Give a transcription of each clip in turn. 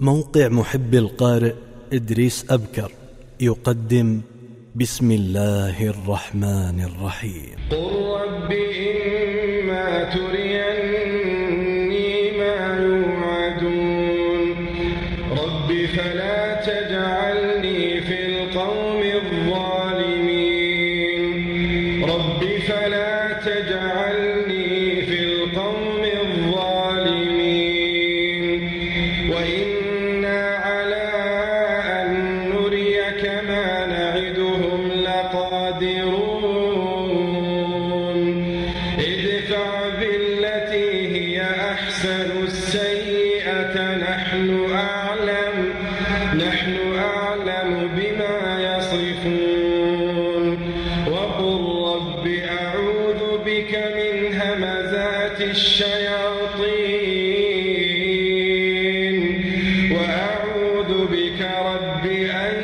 موقع محب القارئ إدريس أبكر يقدم بسم الله الرحمن الرحيم. قل رب إما تريد رب أعوذ بك من همزات الشياطين. وأعوذ بك رب أن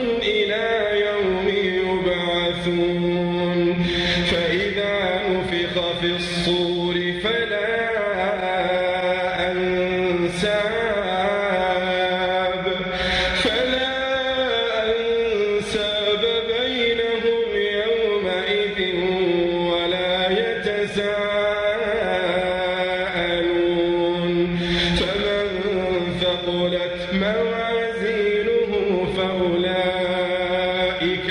موازينه فأولئك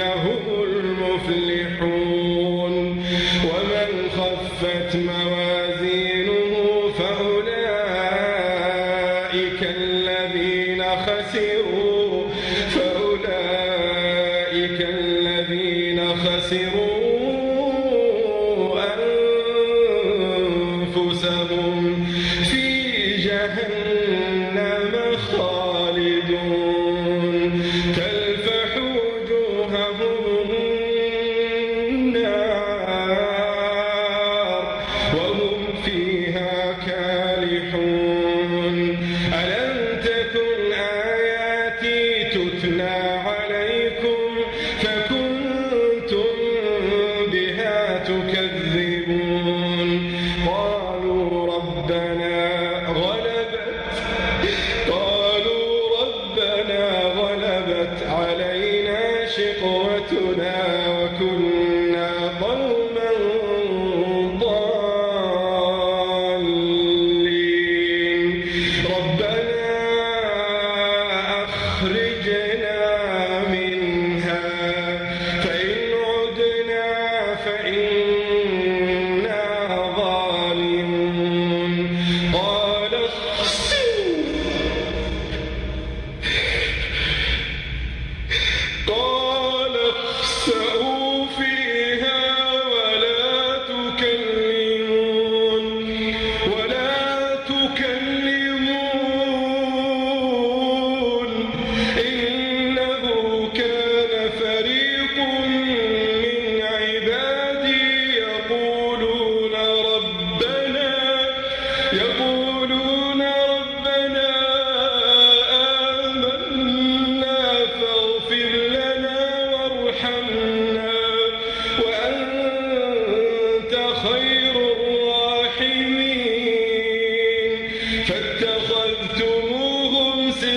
هم المفلحون. ومن خفت موازينه كالحون. ألم تكن آياتي تتلى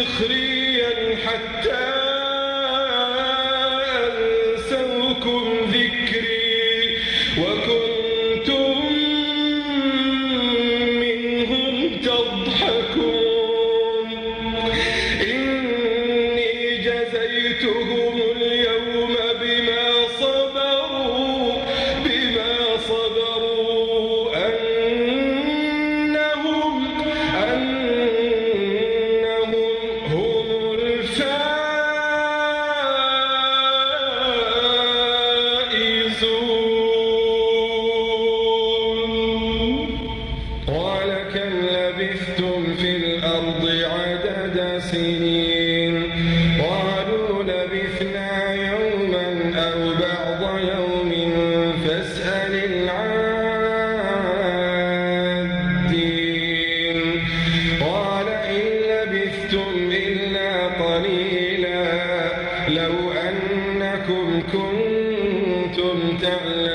سخريا حتى أنسوكم ذكري وكنتم منهم تضحكون. بعض يوم فاسأل قال إن لبثتم إلا قليلا لو أنكم كنتم تعلمون.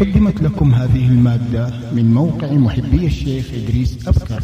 قدمت لكم هذه المادة من موقع محبي الشيخ إدريس أبكر.